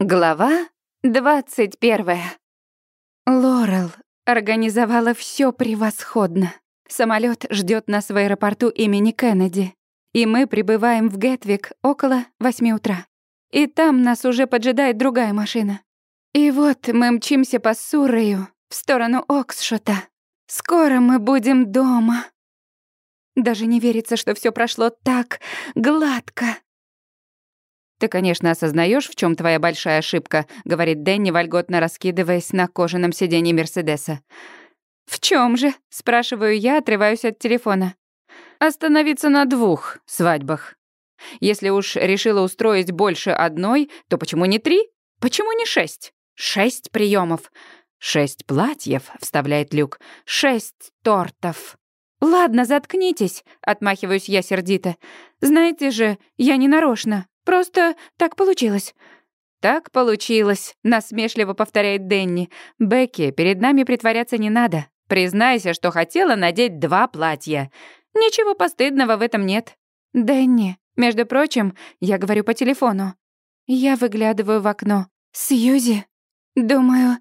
Глава двадцать первая. Лорел организовала все превосходно. Самолет ждет нас в аэропорту имени Кеннеди, и мы прибываем в Гетвик около восьми утра. И там нас уже поджидает другая машина. И вот мы мчимся по Суррею в сторону Оксшота. Скоро мы будем дома. Даже не верится, что все прошло так гладко. «Ты, конечно, осознаешь, в чем твоя большая ошибка», — говорит Дэнни, вольготно раскидываясь на кожаном сиденье Мерседеса. «В чем же?» — спрашиваю я, отрываюсь от телефона. «Остановиться на двух свадьбах. Если уж решила устроить больше одной, то почему не три? Почему не шесть? Шесть приемов. «Шесть платьев», — вставляет Люк. «Шесть тортов». «Ладно, заткнитесь», — отмахиваюсь я сердито. «Знаете же, я не нарочно. Просто так получилось». «Так получилось», — насмешливо повторяет Денни. «Бекки, перед нами притворяться не надо. Признайся, что хотела надеть два платья. Ничего постыдного в этом нет». «Дэнни, между прочим, я говорю по телефону. Я выглядываю в окно. Сьюзи, думаю,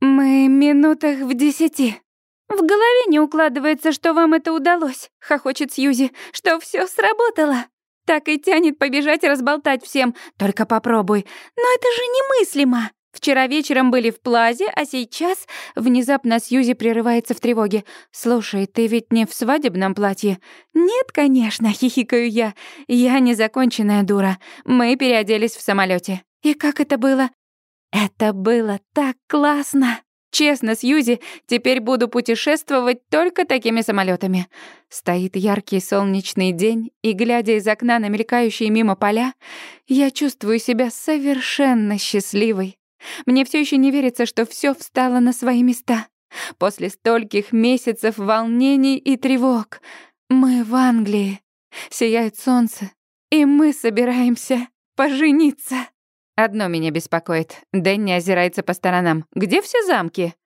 мы минутах в десяти». «В голове не укладывается, что вам это удалось», — хохочет Сьюзи, «что все сработало». Так и тянет побежать и разболтать всем. Только попробуй. Но это же немыслимо. Вчера вечером были в плазе, а сейчас внезапно Сьюзи прерывается в тревоге. «Слушай, ты ведь не в свадебном платье?» «Нет, конечно», — хихикаю я. «Я незаконченная дура. Мы переоделись в самолете. И как это было?» «Это было так классно!» Честно, Сьюзи, теперь буду путешествовать только такими самолетами. Стоит яркий солнечный день, и, глядя из окна на мелькающие мимо поля, я чувствую себя совершенно счастливой. Мне все еще не верится, что все встало на свои места. После стольких месяцев волнений и тревог мы в Англии. Сияет солнце, и мы собираемся пожениться. Одно меня беспокоит. Дэнни озирается по сторонам. Где все замки?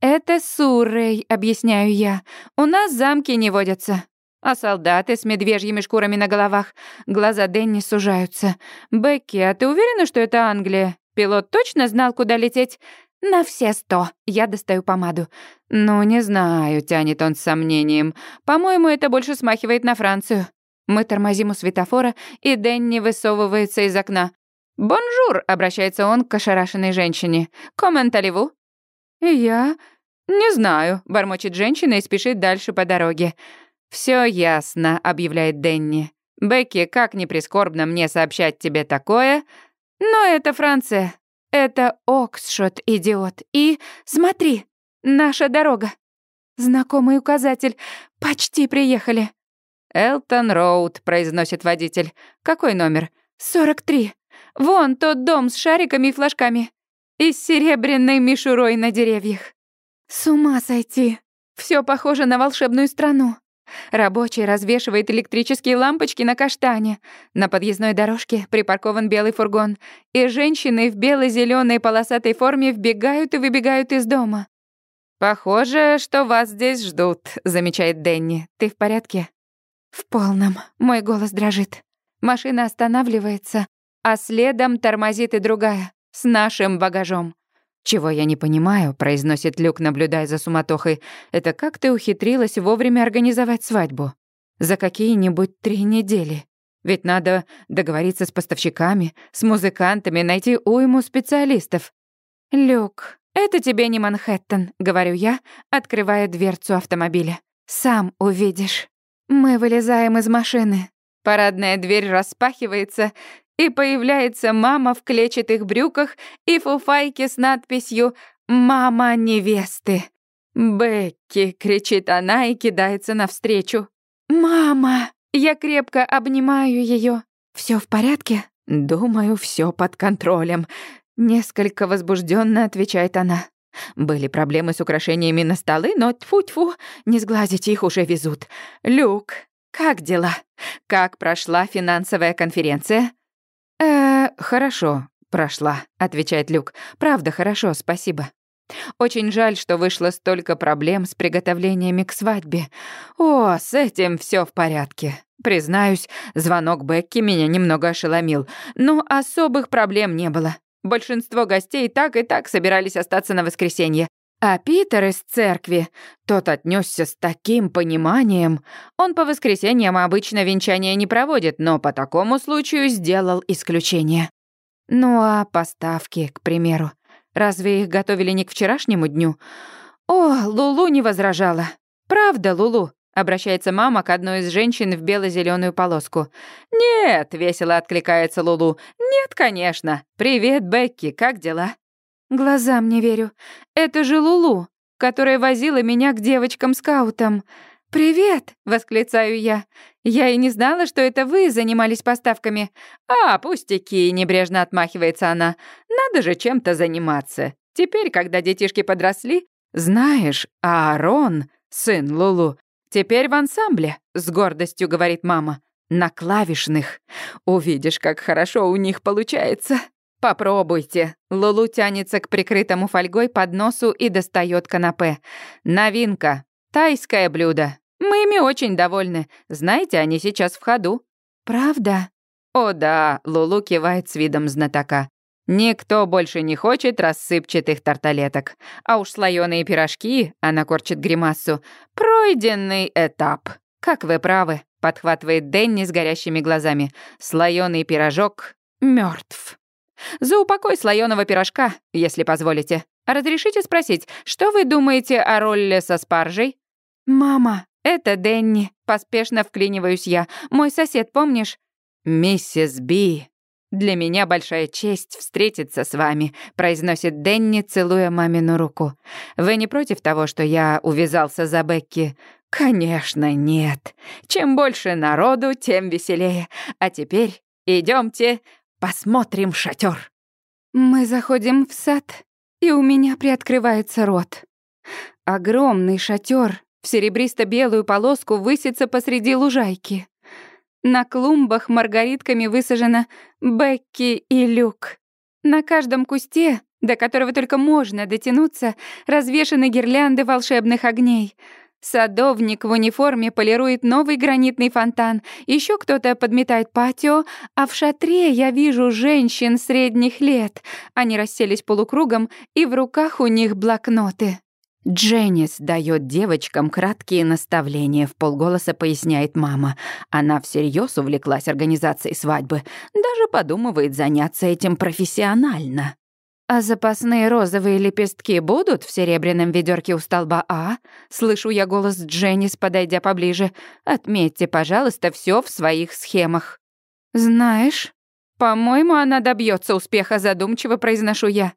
Это Суррей, объясняю я. У нас замки не водятся. А солдаты с медвежьими шкурами на головах. Глаза Дэнни сужаются. Бекки, а ты уверена, что это Англия? Пилот точно знал, куда лететь? На все сто. Я достаю помаду. Ну, не знаю, тянет он с сомнением. По-моему, это больше смахивает на Францию. Мы тормозим у светофора, и Дэнни высовывается из окна. «Bonjour!» — обращается он к ошарашенной женщине. «Comment allez-vous?» «Я...» «Не знаю», — бормочет женщина и спешит дальше по дороге. Все ясно», — объявляет Денни. «Бекки, как ни прискорбно мне сообщать тебе такое, но это Франция. Это Оксшот, идиот. И смотри, наша дорога. Знакомый указатель. Почти приехали». «Элтон Роуд», — произносит водитель. «Какой номер?» «Сорок три». Вон тот дом с шариками и флажками. И с серебряной мишурой на деревьях. С ума сойти. Все похоже на волшебную страну. Рабочий развешивает электрические лампочки на каштане. На подъездной дорожке припаркован белый фургон, и женщины в бело зеленой полосатой форме вбегают и выбегают из дома. «Похоже, что вас здесь ждут», — замечает Дэнни. «Ты в порядке?» «В полном». Мой голос дрожит. Машина останавливается, а следом тормозит и другая, с нашим багажом. «Чего я не понимаю», — произносит Люк, наблюдая за суматохой, «это как ты ухитрилась вовремя организовать свадьбу? За какие-нибудь три недели? Ведь надо договориться с поставщиками, с музыкантами, найти уйму специалистов». «Люк, это тебе не Манхэттен», — говорю я, открывая дверцу автомобиля. «Сам увидишь». Мы вылезаем из машины. Парадная дверь распахивается, и появляется мама в клетчатых брюках и фуфайке с надписью «Мама невесты». «Бекки!» — кричит она и кидается навстречу. «Мама!» Я крепко обнимаю ее. Все в порядке?» «Думаю, все под контролем», — несколько возбужденно отвечает она. Были проблемы с украшениями на столы, но тьфу-тьфу, не сглазить их уже везут. «Люк, как дела? Как прошла финансовая конференция?» «Э, хорошо, прошла», — отвечает Люк. «Правда, хорошо, спасибо». Очень жаль, что вышло столько проблем с приготовлениями к свадьбе. О, с этим все в порядке. Признаюсь, звонок Бекки меня немного ошеломил, но особых проблем не было. Большинство гостей так и так собирались остаться на воскресенье. А Питер из церкви, тот отнесся с таким пониманием. Он по воскресеньям обычно венчания не проводит, но по такому случаю сделал исключение. Ну а поставки, к примеру, разве их готовили не к вчерашнему дню? О, Лулу не возражала. Правда, Лулу? Обращается мама к одной из женщин в бело зеленую полоску. «Нет», — весело откликается Лулу. «Нет, конечно. Привет, Бекки, как дела?» Глазам не верю. Это же Лулу, которая возила меня к девочкам-скаутам. «Привет!» — восклицаю я. «Я и не знала, что это вы занимались поставками». «А, пустяки!» — небрежно отмахивается она. «Надо же чем-то заниматься. Теперь, когда детишки подросли...» «Знаешь, Аарон, сын Лулу, теперь в ансамбле», — с гордостью говорит мама. «На клавишных. Увидишь, как хорошо у них получается». «Попробуйте». Лулу тянется к прикрытому фольгой подносу и достает канапе. «Новинка. Тайское блюдо. Мы ими очень довольны. Знаете, они сейчас в ходу». «Правда?» «О да», — Лулу кивает с видом знатока. «Никто больше не хочет рассыпчатых тарталеток. А уж слоёные пирожки, — она корчит гримасу, — пройденный этап. Как вы правы», — подхватывает Дэнни с горящими глазами. «Слоёный пирожок мертв. За упокой слоёного пирожка, если позволите. Разрешите спросить, что вы думаете о ролле со спаржей? Мама, это Дэнни. Поспешно вклиниваюсь я. Мой сосед, помнишь? Миссис Би. Для меня большая честь встретиться с вами, произносит Дэнни, целуя мамину руку. Вы не против того, что я увязался за Бекки? Конечно, нет. Чем больше народу, тем веселее. А теперь идемте Посмотрим шатер. Мы заходим в сад, и у меня приоткрывается рот. Огромный шатер в серебристо-белую полоску высится посреди лужайки. На клумбах маргаритками высажено Бекки и Люк. На каждом кусте, до которого только можно дотянуться, развешаны гирлянды волшебных огней — Садовник в униформе полирует новый гранитный фонтан, еще кто-то подметает патио, а в шатре я вижу женщин средних лет. Они расселись полукругом, и в руках у них блокноты. Дженнис дает девочкам краткие наставления, в полголоса поясняет мама. Она всерьез увлеклась организацией свадьбы, даже подумывает заняться этим профессионально. «А запасные розовые лепестки будут в серебряном ведерке у столба А?» Слышу я голос Дженнис, подойдя поближе. «Отметьте, пожалуйста, все в своих схемах». «Знаешь, по-моему, она добьется успеха», задумчиво произношу я.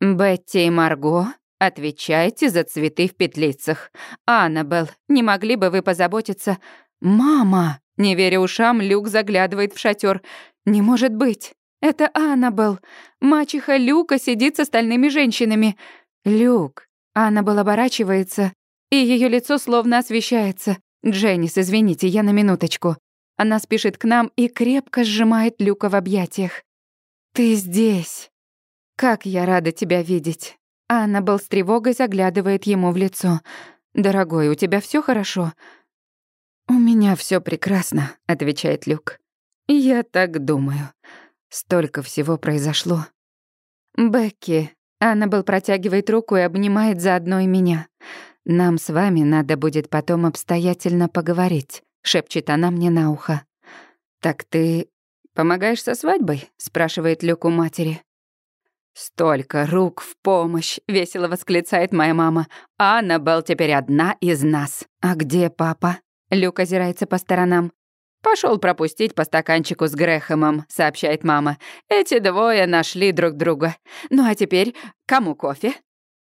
«Бетти и Марго, отвечайте за цветы в петлицах. Аннабелл, не могли бы вы позаботиться?» «Мама!» Не веря ушам, Люк заглядывает в шатер. «Не может быть!» Это Аннабелл. Мачеха Люка сидит с остальными женщинами. Люк. Аннабелл оборачивается, и ее лицо словно освещается. «Дженнис, извините, я на минуточку». Она спешит к нам и крепко сжимает Люка в объятиях. «Ты здесь. Как я рада тебя видеть». Аннабелл с тревогой заглядывает ему в лицо. «Дорогой, у тебя все хорошо?» «У меня все прекрасно», — отвечает Люк. «Я так думаю». Столько всего произошло. Бекки. Аннабелл протягивает руку и обнимает заодно и меня. Нам с вами надо будет потом обстоятельно поговорить, шепчет она мне на ухо. Так ты помогаешь со свадьбой? спрашивает Люк у матери. «Столько рук в помощь!» — весело восклицает моя мама. «Аннабелл теперь одна из нас. А где папа?» Люк озирается по сторонам. Пошел пропустить по стаканчику с Грэхэмом», — сообщает мама. «Эти двое нашли друг друга. Ну а теперь кому кофе?»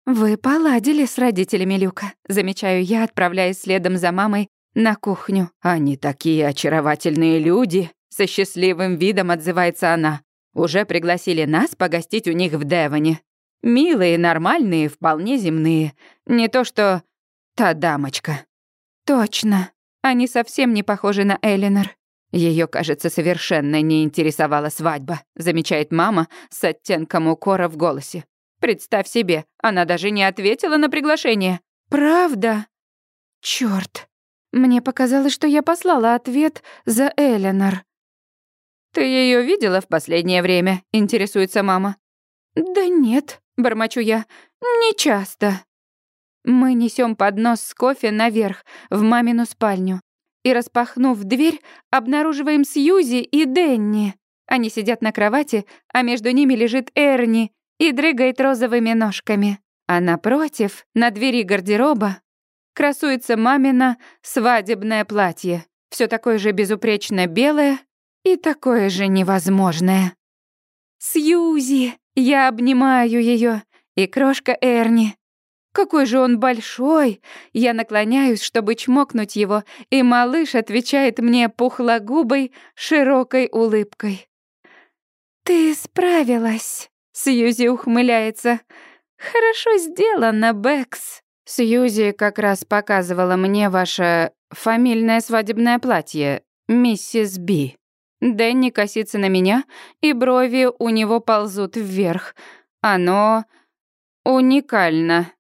«Вы поладили с родителями Люка», — замечаю я, отправляясь следом за мамой на кухню. «Они такие очаровательные люди», — со счастливым видом отзывается она. «Уже пригласили нас погостить у них в Девоне. Милые, нормальные, вполне земные. Не то что та дамочка». «Точно», они совсем не похожи на Элинор. Ее, кажется, совершенно не интересовала свадьба, замечает мама с оттенком укора в голосе. Представь себе, она даже не ответила на приглашение. Правда? Чёрт. Мне показалось, что я послала ответ за Элинор. Ты ее видела в последнее время? интересуется мама. «Да нет», — бормочу я, — «не часто». Мы несем поднос с кофе наверх, в мамину спальню. И, распахнув дверь, обнаруживаем Сьюзи и Денни. Они сидят на кровати, а между ними лежит Эрни и дрыгает розовыми ножками. А напротив, на двери гардероба, красуется мамина свадебное платье. все такое же безупречно белое и такое же невозможное. «Сьюзи!» Я обнимаю ее и крошка Эрни. Какой же он большой! Я наклоняюсь, чтобы чмокнуть его, и малыш отвечает мне пухлогубой, широкой улыбкой. «Ты справилась», — Сьюзи ухмыляется. «Хорошо сделано, Бэкс». Сьюзи как раз показывала мне ваше фамильное свадебное платье, миссис Би. Дэнни косится на меня, и брови у него ползут вверх. Оно уникально.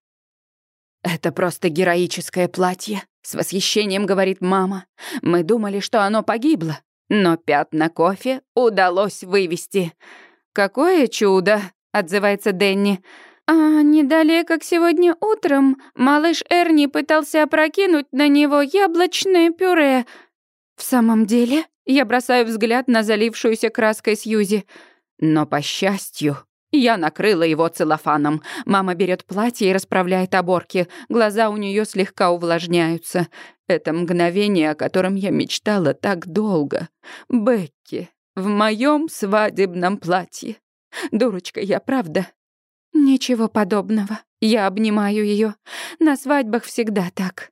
«Это просто героическое платье», — с восхищением говорит мама. «Мы думали, что оно погибло, но пятна кофе удалось вывести». «Какое чудо!» — отзывается Дэнни. «А не далее, как сегодня утром, малыш Эрни пытался опрокинуть на него яблочное пюре. В самом деле, я бросаю взгляд на залившуюся краской Сьюзи. Но, по счастью, я накрыла его целлофаном. Мама берет платье и расправляет оборки. Глаза у нее слегка увлажняются. Это мгновение, о котором я мечтала так долго. Бекки в моем свадебном платье. Дурочка я, правда? Ничего подобного. Я обнимаю ее. На свадьбах всегда так.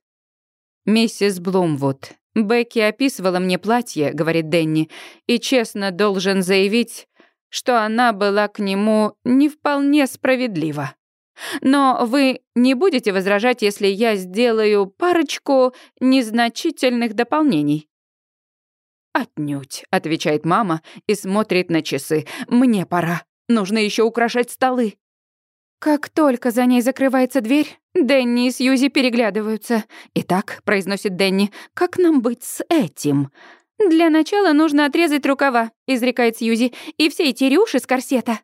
Миссис Блумвуд, Бекки описывала мне платье, говорит Денни, и честно должен заявить, что она была к нему не вполне справедлива. Но вы не будете возражать, если я сделаю парочку незначительных дополнений. «Отнюдь», — отвечает мама и смотрит на часы. «Мне пора. Нужно еще украшать столы». Как только за ней закрывается дверь, Дэнни и Сьюзи переглядываются. «Итак», — произносит Дэнни, — «как нам быть с этим?» «Для начала нужно отрезать рукава», — изрекает Сьюзи, «и все эти рюши с корсета».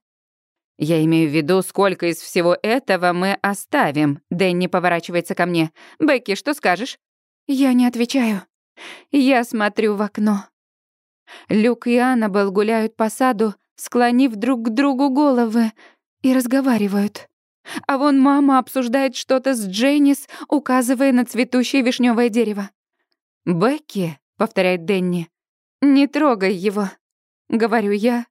«Я имею в виду, сколько из всего этого мы оставим», — Дэнни поворачивается ко мне. «Бекки, что скажешь?» Я не отвечаю. Я смотрю в окно. Люк и Аннабелл гуляют по саду, склонив друг к другу головы, и разговаривают. А вон мама обсуждает что-то с Дженнис, указывая на цветущее вишневое дерево. «Бекки», — повторяет Денни, — «не трогай его», — говорю я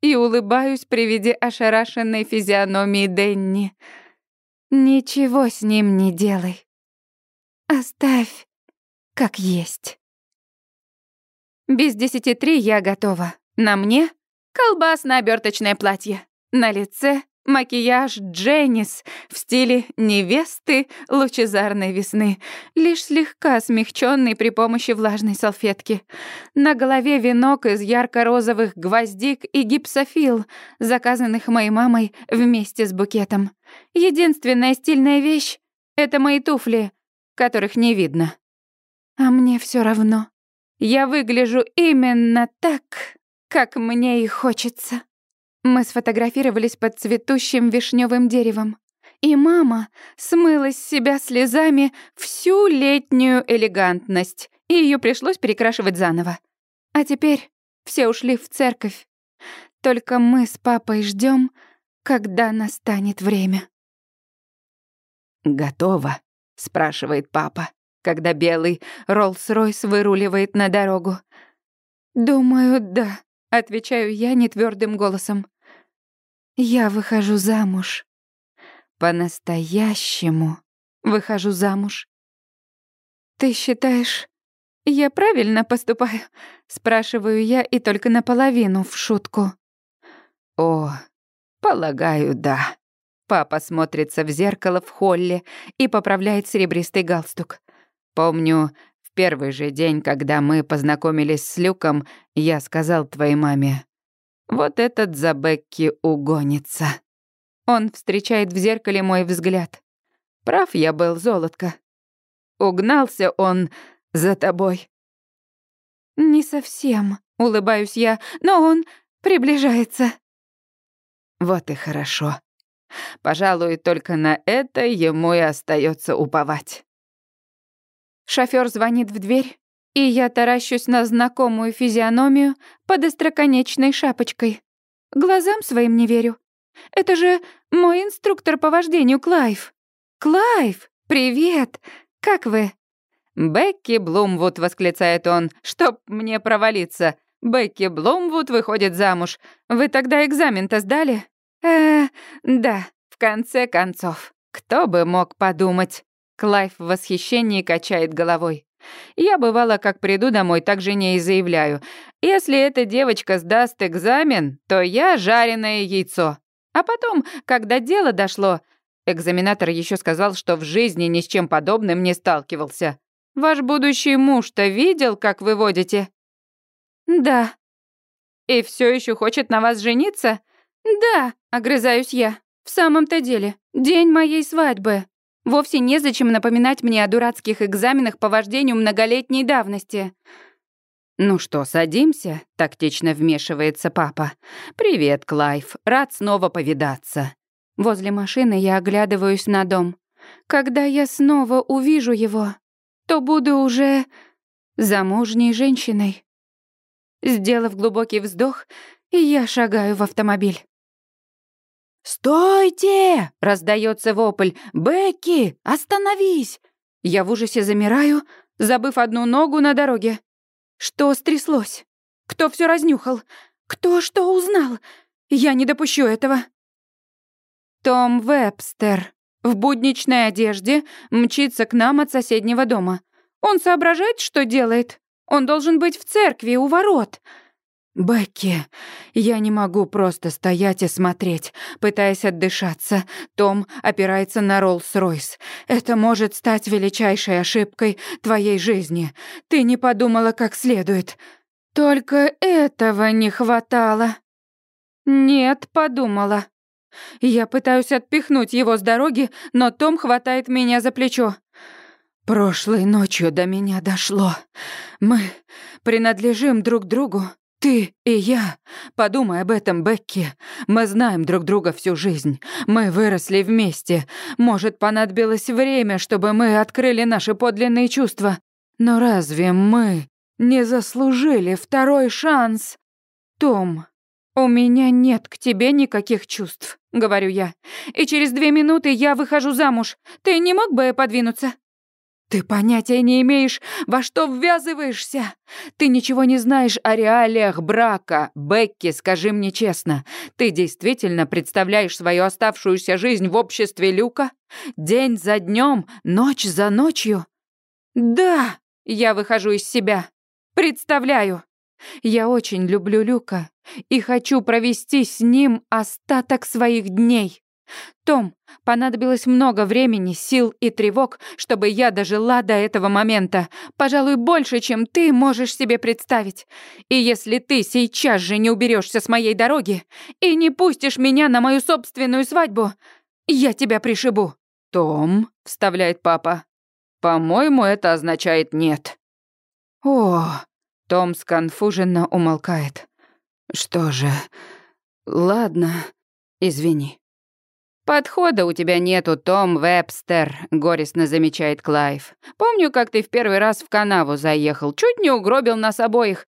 и улыбаюсь при виде ошарашенной физиономии Денни. «Ничего с ним не делай. Оставь, как есть». Без десяти три я готова. На мне колбасно-оберточное платье. На лице Макияж Дженнис в стиле невесты лучезарной весны, лишь слегка смягченный при помощи влажной салфетки. На голове венок из ярко-розовых гвоздик и гипсофил, заказанных моей мамой вместе с букетом. Единственная стильная вещь — это мои туфли, которых не видно. А мне все равно. Я выгляжу именно так, как мне и хочется. Мы сфотографировались под цветущим вишневым деревом. И мама смыла с себя слезами всю летнюю элегантность, и ее пришлось перекрашивать заново. А теперь все ушли в церковь. Только мы с папой ждем, когда настанет время. «Готово?» — спрашивает папа, когда белый Роллс-Ройс выруливает на дорогу. «Думаю, да», — отвечаю я нетвёрдым голосом. Я выхожу замуж. По-настоящему выхожу замуж. Ты считаешь, я правильно поступаю? Спрашиваю я и только наполовину в шутку. О, полагаю, да. Папа смотрится в зеркало в холле и поправляет серебристый галстук. Помню, первый же день, когда мы познакомились с Люком, я сказал твоей маме, вот этот за Бекки угонится. Он встречает в зеркале мой взгляд. Прав я был, золотко. Угнался он за тобой. Не совсем, улыбаюсь я, но он приближается. Вот и хорошо. Пожалуй, только на это ему и остается уповать. Шофёр звонит в дверь, и я таращусь на знакомую физиономию под остроконечной шапочкой. Глазам своим не верю. Это же мой инструктор по вождению Клайв. Клайв, привет! Как вы? «Бекки Блумвуд», — восклицает он, — «чтоб мне провалиться. Бекки Блумвуд выходит замуж. Вы тогда экзамен-то сдали?» «Э, да, в конце концов. Кто бы мог подумать?» Клайв в восхищении качает головой. Я бывало, как приду домой, так жене и заявляю. Если эта девочка сдаст экзамен, то я жареное яйцо. А потом, когда дело дошло, экзаменатор еще сказал, что в жизни ни с чем подобным не сталкивался. Ваш будущий муж-то видел, как вы водите?» «Да». «И все еще хочет на вас жениться?» «Да», — огрызаюсь я. «В самом-то деле, день моей свадьбы. Вовсе незачем напоминать мне о дурацких экзаменах по вождению многолетней давности». «Ну что, садимся?» — тактично вмешивается папа. «Привет, Клайв. Рад снова повидаться». Возле машины я оглядываюсь на дом. Когда я снова увижу его, то буду уже замужней женщиной. Сделав глубокий вздох, я шагаю в автомобиль. «Стойте!» — раздается вопль. «Бекки, остановись!» Я в ужасе замираю, забыв одну ногу на дороге. Что стряслось? Кто все разнюхал? Кто что узнал? Я не допущу этого. Том Вебстер в будничной одежде мчится к нам от соседнего дома. Он соображает, что делает. Он должен быть в церкви у ворот. «Бекки, я не могу просто стоять и смотреть, пытаясь отдышаться. Том опирается на Роллс-Ройс. Это может стать величайшей ошибкой твоей жизни. Ты не подумала как следует. Только этого не хватало». «Нет, подумала. Я пытаюсь отпихнуть его с дороги, но Том хватает меня за плечо. Прошлой ночью до меня дошло. Мы принадлежим друг другу. Ты и я. Подумай об этом, Бекки. Мы знаем друг друга всю жизнь. Мы выросли вместе. Может, понадобилось время, чтобы мы открыли наши подлинные чувства. Но разве мы не заслужили второй шанс? Том, «У меня нет к тебе никаких чувств», — говорю я. «И через две минуты я выхожу замуж. Ты не мог бы подвинуться?» «Ты понятия не имеешь, во что ввязываешься. Ты ничего не знаешь о реалиях брака. Бекки, скажи мне честно, ты действительно представляешь свою оставшуюся жизнь в обществе Люка? День за днем, ночь за ночью?» «Да», — я выхожу из себя. «Представляю. Я очень люблю Люка и хочу провести с ним остаток своих дней. Том, понадобилось много времени, сил и тревог, чтобы я дожила до этого момента. Пожалуй, больше, чем ты можешь себе представить. И если ты сейчас же не уберешься с моей дороги и не пустишь меня на мою собственную свадьбу, я тебя пришибу. Том, вставляет папа. По-моему, это означает нет. О, том сконфуженно умолкает. «Что же... Ладно, извини». «Подхода у тебя нету, Том Вебстер», — горестно замечает Клайв. «Помню, как ты в первый раз в канаву заехал, чуть не угробил нас обоих».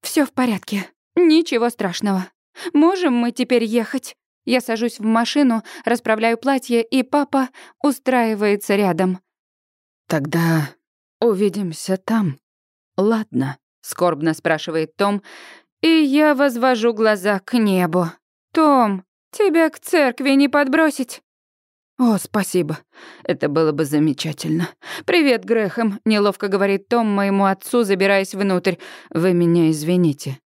Все в порядке, ничего страшного. Можем мы теперь ехать?» Я сажусь в машину, расправляю платье, и папа устраивается рядом. «Тогда увидимся там, ладно?» — скорбно спрашивает Том, и я возвожу глаза к небу. «Том, тебя к церкви не подбросить?» «О, спасибо. Это было бы замечательно. Привет, Грэхэм», — неловко говорит Том моему отцу, забираясь внутрь. «Вы меня извините».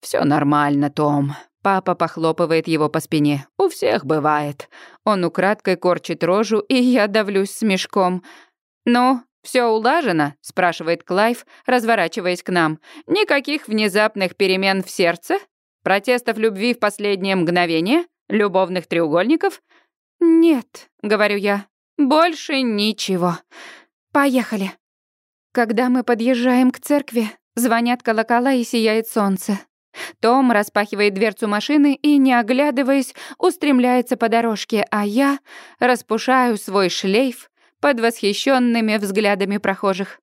Все нормально, Том». Папа похлопывает его по спине. «У всех бывает». Он украдкой корчит рожу, и я давлюсь смешком. «Ну, все улажено?» — спрашивает Клайв, разворачиваясь к нам. «Никаких внезапных перемен в сердце? Протестов любви в последнее мгновение? Любовных треугольников?» «Нет», — говорю я, — «больше ничего. Поехали». Когда мы подъезжаем к церкви, звонят колокола и сияет солнце. Том распахивает дверцу машины и, не оглядываясь, устремляется по дорожке, а я распушаю свой шлейф под восхищенными взглядами прохожих.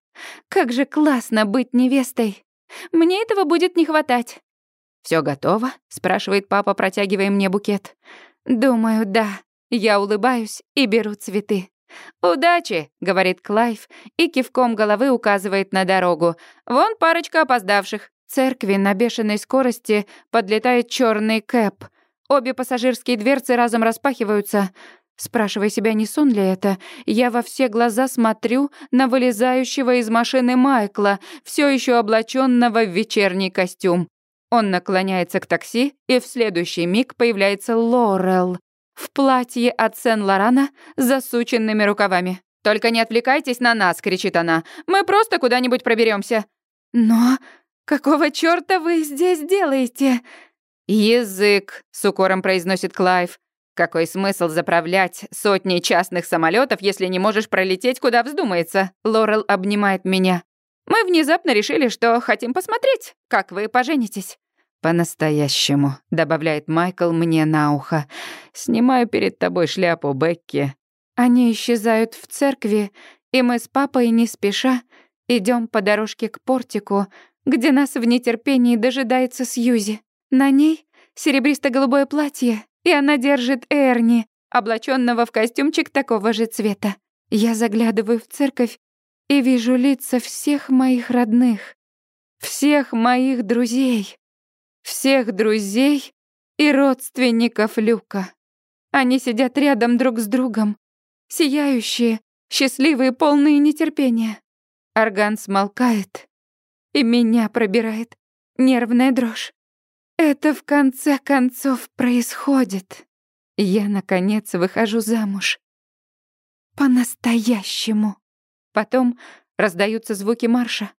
Как же классно быть невестой! Мне этого будет не хватать. Все готово?» — спрашивает папа, протягивая мне букет. «Думаю, да». Я улыбаюсь и беру цветы. «Удачи!» — говорит Клайв и кивком головы указывает на дорогу. «Вон парочка опоздавших». церкви на бешеной скорости подлетает черный кэб. Обе пассажирские дверцы разом распахиваются. Спрашивая себя, не сон ли это, я во все глаза смотрю на вылезающего из машины Майкла, все еще облаченного в вечерний костюм. Он наклоняется к такси, и в следующий миг появляется Лорел в платье от Сен-Лорана с засученными рукавами. «Только не отвлекайтесь на нас!» — кричит она. «Мы просто куда-нибудь проберемся. «Но какого чёрта вы здесь делаете?» «Язык!» — с укором произносит Клайв. «Какой смысл заправлять сотни частных самолетов, если не можешь пролететь, куда вздумается?» Лорел обнимает меня. «Мы внезапно решили, что хотим посмотреть, как вы поженитесь». «По-настоящему», — добавляет Майкл мне на ухо. «Снимаю перед тобой шляпу, Бекки». Они исчезают в церкви, и мы с папой не спеша идем по дорожке к портику, где нас в нетерпении дожидается Сьюзи. На ней серебристо-голубое платье, и она держит Эрни, облаченного в костюмчик такого же цвета. Я заглядываю в церковь и вижу лица всех моих родных, всех моих друзей всех друзей и родственников Люка. Они сидят рядом друг с другом, сияющие, счастливые, полные нетерпения. Орган смолкает, и меня пробирает нервная дрожь. Это в конце концов происходит. Я, наконец, выхожу замуж. По-настоящему. Потом раздаются звуки марша.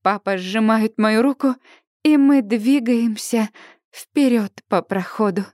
Папа сжимает мою руку, и мы двигаемся вперед по проходу.